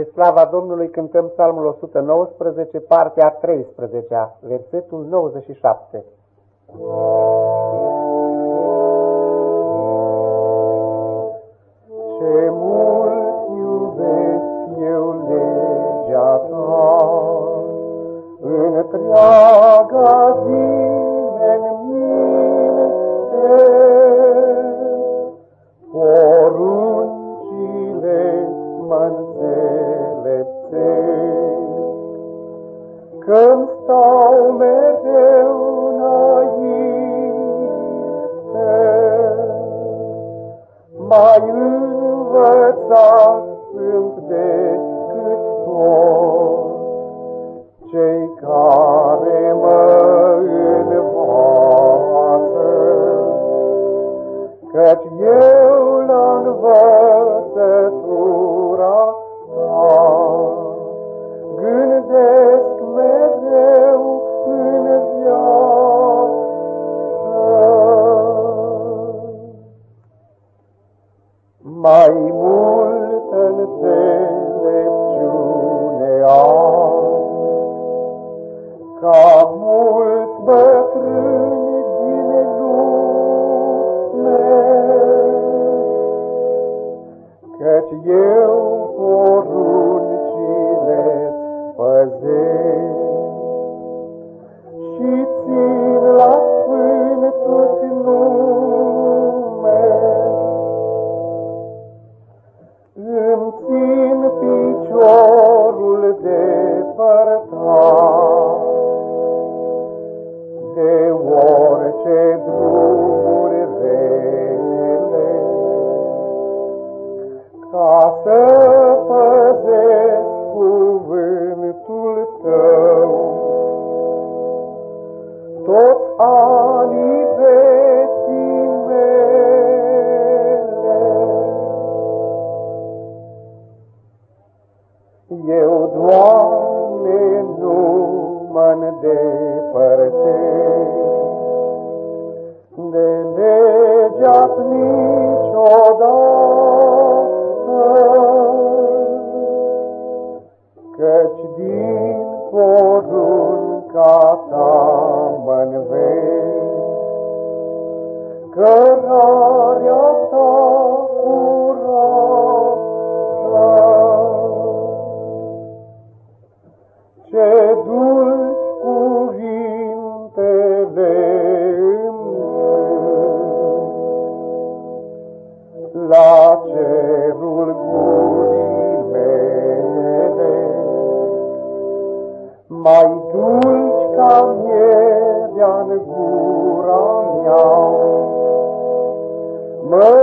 Spre slava Domnului cântăm psalmul 119, partea a 13, versetul 97. Ce mult iubesc eu legea ta, întreaga zi Când stau mereu înainte, mai învățat sunt decât toți cei care mai mult înțelepciune am, ca mulți bătrâni din lume, căci eu poruncile toți anii vieții mele. Eu, Doamne, nu mă îndepărtez de legea niciodată, căci din porunca cărarea ta curată. Ce dulci cuvintele la cerul gurii mele, mai dulci ca miere, în gura mea. Mă